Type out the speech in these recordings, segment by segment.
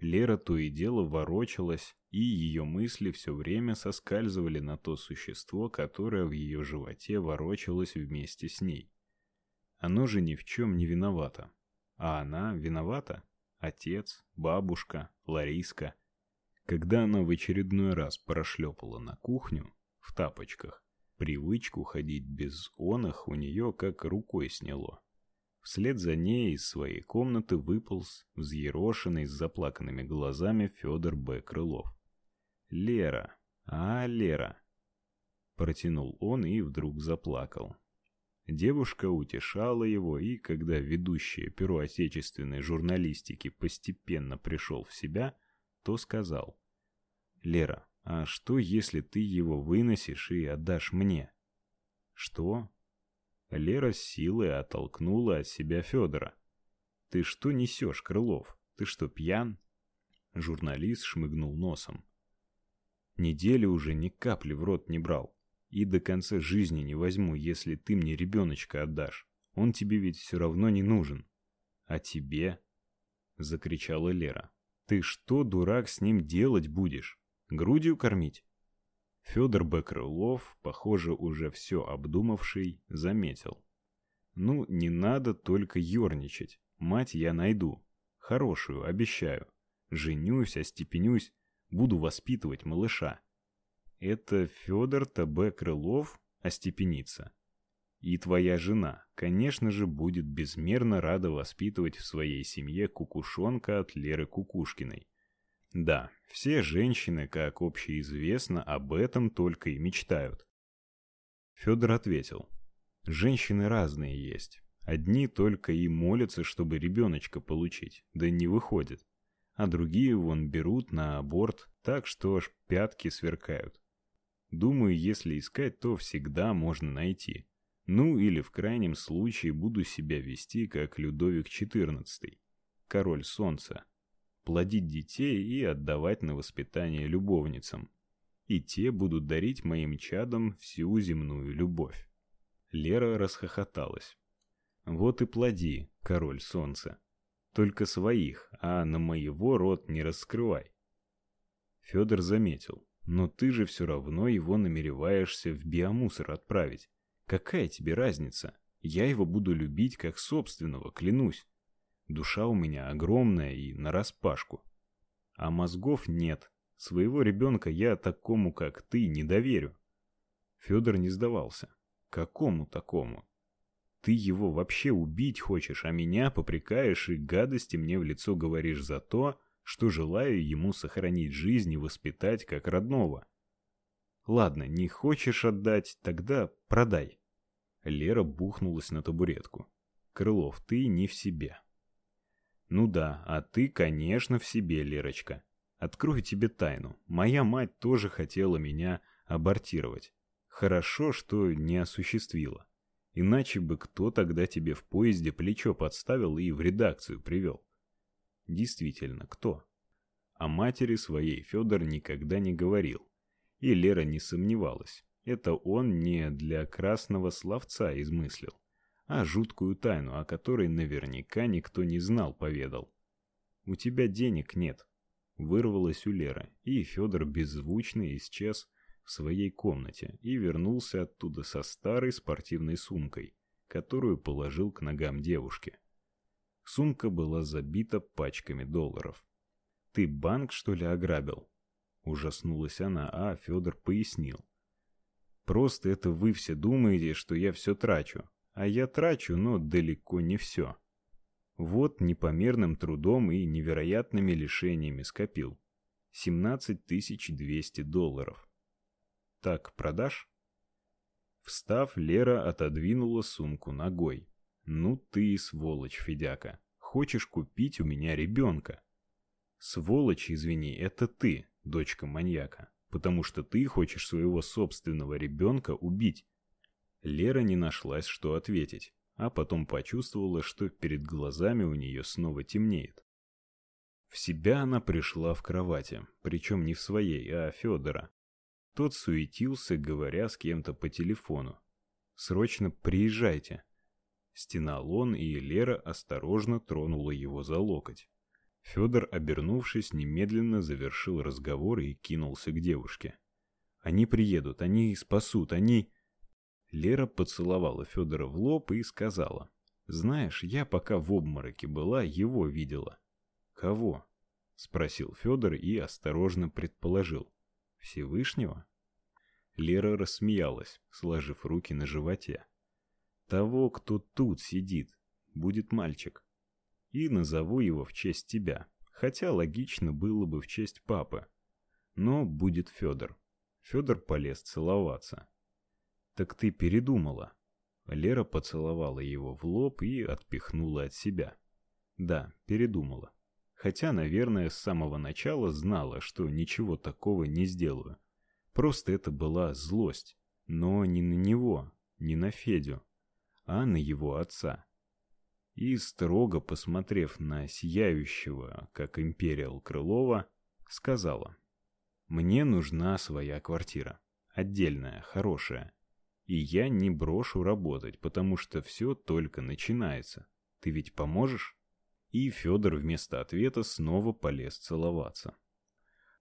Лера то и дело ворочалась, и ее мысли все время соскальзывали на то существо, которое в ее животе ворочалось вместе с ней. Оно же ни в чем не виновато. А она виновата? Отец, бабушка, Лариска. Когда она в очередной раз прошлепала на кухню в тапочках, привычку ходить без онах у нее как рукой сняло. Вслед за ней из своей комнаты выполз взъерошенный с заплаканными глазами Федор Б. Крылов. «Лера! А, Лера!» Протянул он и вдруг заплакал. Девушка утешала его, и когда ведущий перо отечественной журналистики постепенно пришел в себя, то сказал. «Лера, а что, если ты его выносишь и отдашь мне?» «Что?» Лера с силой оттолкнула от себя Федора. «Ты что несешь, Крылов? Ты что, пьян?» Журналист шмыгнул носом. «Неделю уже ни капли в рот не брал. И до конца жизни не возьму, если ты мне ребеночка отдашь. Он тебе ведь все равно не нужен. А тебе?» Закричала Лера. «Ты что, дурак, с ним делать будешь? Грудью кормить?» Федор Б. Крылов, похоже, уже все обдумавший, заметил. «Ну, не надо только ерничать. Мать я найду. Хорошую, обещаю. Женюсь, остепенюсь, буду воспитывать малыша». Это Федор Т.Б. Крылов остепенится. И твоя жена, конечно же, будет безмерно рада воспитывать в своей семье кукушонка от Леры Кукушкиной. Да, все женщины, как общеизвестно, об этом только и мечтают. Федор ответил. Женщины разные есть. Одни только и молятся, чтобы ребеночка получить, да не выходит. А другие вон берут на аборт, так что аж пятки сверкают. Думаю, если искать, то всегда можно найти. Ну или в крайнем случае буду себя вести как Людовик XIV, король солнца плодить детей и отдавать на воспитание любовницам. И те будут дарить моим чадам всю земную любовь. Лера расхохоталась. Вот и плоди, король солнца. Только своих, а на моего рот не раскрывай. Федор заметил. Но ты же все равно его намереваешься в биомусор отправить. Какая тебе разница? Я его буду любить как собственного, клянусь. Душа у меня огромная и нараспашку. А мозгов нет. Своего ребенка я такому, как ты, не доверю. Федор не сдавался. Какому такому? Ты его вообще убить хочешь, а меня попрекаешь и гадости мне в лицо говоришь за то, что желаю ему сохранить жизнь и воспитать как родного. Ладно, не хочешь отдать, тогда продай. Лера бухнулась на табуретку. Крылов, ты не в себе. Ну да, а ты, конечно, в себе, Лерочка. Открою тебе тайну. Моя мать тоже хотела меня абортировать. Хорошо, что не осуществила. Иначе бы кто тогда тебе в поезде плечо подставил и в редакцию привел? Действительно, кто? О матери своей Федор никогда не говорил. И Лера не сомневалась. Это он не для красного словца измыслил а жуткую тайну, о которой наверняка никто не знал, поведал. «У тебя денег нет», — вырвалось у Леры, и Федор беззвучно исчез в своей комнате и вернулся оттуда со старой спортивной сумкой, которую положил к ногам девушки. Сумка была забита пачками долларов. «Ты банк, что ли, ограбил?» Ужаснулась она, а Федор пояснил. «Просто это вы все думаете, что я все трачу, а я трачу, но далеко не все. Вот непомерным трудом и невероятными лишениями скопил. 17 200 долларов. Так, продашь? Встав, Лера отодвинула сумку ногой. Ну ты сволочь, Федяка. Хочешь купить у меня ребенка? Сволочь, извини, это ты, дочка маньяка, потому что ты хочешь своего собственного ребенка убить. Лера не нашлась, что ответить, а потом почувствовала, что перед глазами у нее снова темнеет. В себя она пришла в кровати, причем не в своей, а Федора. Тот суетился, говоря с кем-то по телефону. «Срочно приезжайте!» Стенал он, и Лера осторожно тронула его за локоть. Федор, обернувшись, немедленно завершил разговор и кинулся к девушке. Они приедут, они спасут, они Лера поцеловала Федора в лоб и сказала: "Знаешь, я пока в обмороке была, его видела". "Кого?" спросил Федор и осторожно предположил: "Всевышнего?" Лера рассмеялась, сложив руки на животе. "Того, кто тут сидит, будет мальчик. И назову его в честь тебя, хотя логично было бы в честь папы. Но будет Федор. Федор полез целоваться. Так ты передумала. Лера поцеловала его в лоб и отпихнула от себя. Да, передумала. Хотя, наверное, с самого начала знала, что ничего такого не сделаю. Просто это была злость, но не на него, не на Федю, а на его отца. И строго посмотрев на сияющего, как империал Крылова, сказала: "Мне нужна своя квартира, отдельная, хорошая. И я не брошу работать, потому что все только начинается. Ты ведь поможешь? И Федор вместо ответа снова полез целоваться.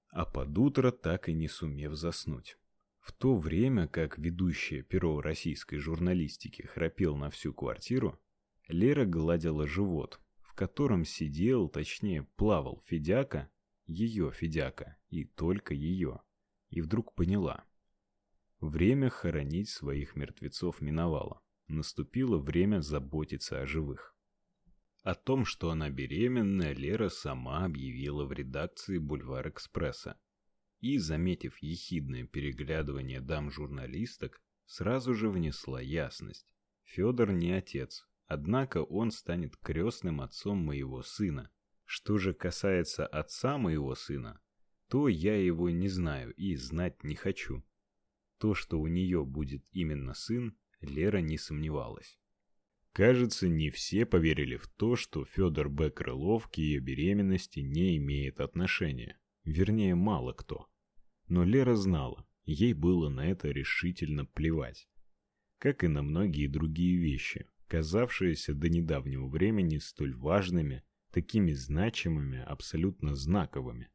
А под утро так и не сумев заснуть. В то время, как ведущее перо российской журналистики храпел на всю квартиру, Лера гладила живот, в котором сидел, точнее, плавал Федяка, ее Федяка, и только ее. И вдруг поняла: Время хоронить своих мертвецов миновало. Наступило время заботиться о живых. О том, что она беременна, Лера сама объявила в редакции Бульвар Экспресса. И, заметив ехидное переглядывание дам-журналисток, сразу же внесла ясность. Федор не отец, однако он станет крестным отцом моего сына. Что же касается отца моего сына, то я его не знаю и знать не хочу. То, что у нее будет именно сын, Лера не сомневалась. Кажется, не все поверили в то, что Федор Б. Крылов к ее беременности не имеет отношения. Вернее, мало кто. Но Лера знала, ей было на это решительно плевать. Как и на многие другие вещи, казавшиеся до недавнего времени столь важными, такими значимыми, абсолютно знаковыми.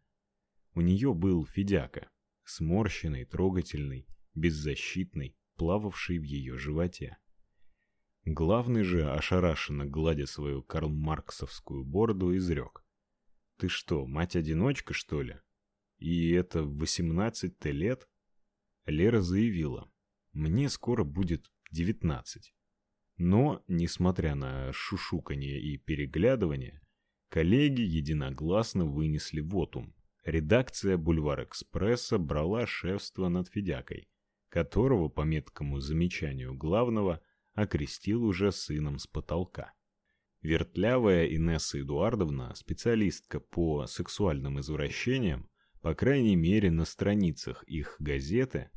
У нее был Федяка, сморщенный, трогательный, беззащитный, плававший в ее животе. Главный же, ошарашенно гладя свою карл-марксовскую бороду, изрек. «Ты что, мать-одиночка, что ли? И это в восемнадцать-то лет?» Лера заявила. «Мне скоро будет девятнадцать». Но, несмотря на шушуканье и переглядывание, коллеги единогласно вынесли вотум. Редакция Бульвар Экспресса брала шефство над Федякой, которого, по меткому замечанию главного, окрестил уже сыном с потолка. Вертлявая Инесса Эдуардовна, специалистка по сексуальным извращениям, по крайней мере на страницах их газеты,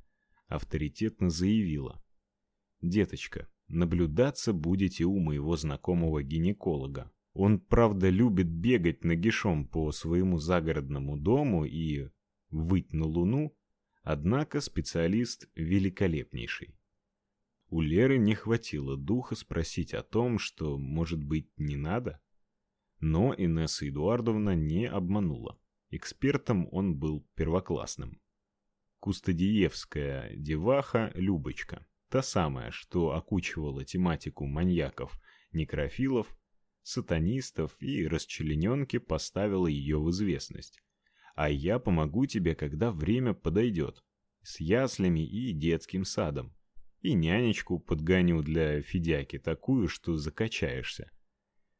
авторитетно заявила: "Деточка, наблюдаться будете у моего знакомого гинеколога. Он, правда, любит бегать нагишом по своему загородному дому и выть на луну, Однако специалист великолепнейший. У Леры не хватило духа спросить о том, что, может быть, не надо. Но Инесса Эдуардовна не обманула. Экспертом он был первоклассным. Кустадиевская деваха Любочка, та самая, что окучивала тематику маньяков, некрофилов, сатанистов и расчлененки, поставила ее в известность а я помогу тебе, когда время подойдет. С яслями и детским садом. И нянечку подгоню для Федяки такую, что закачаешься.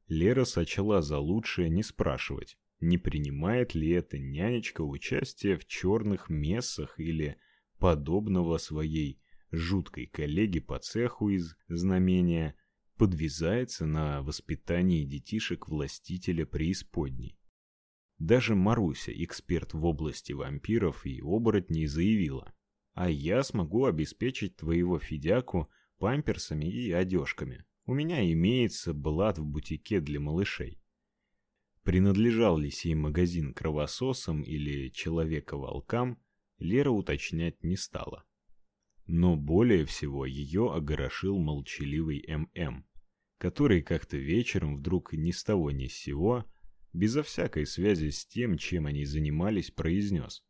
Лера сочла за лучшее не спрашивать, не принимает ли эта нянечка участие в черных мессах или подобного своей жуткой коллеге по цеху из знамения подвязается на воспитании детишек властителя преисподней. Даже Маруся, эксперт в области вампиров и оборотней, заявила: "А я смогу обеспечить твоего Федяку памперсами и одежками. У меня имеется блат в бутике для малышей". Принадлежал ли сей магазин кровососам или человека-волкам, Лера уточнять не стала. Но более всего ее огорошил молчаливый ММ, который как-то вечером вдруг ни с того ни с сего безо всякой связи с тем, чем они занимались, произнес.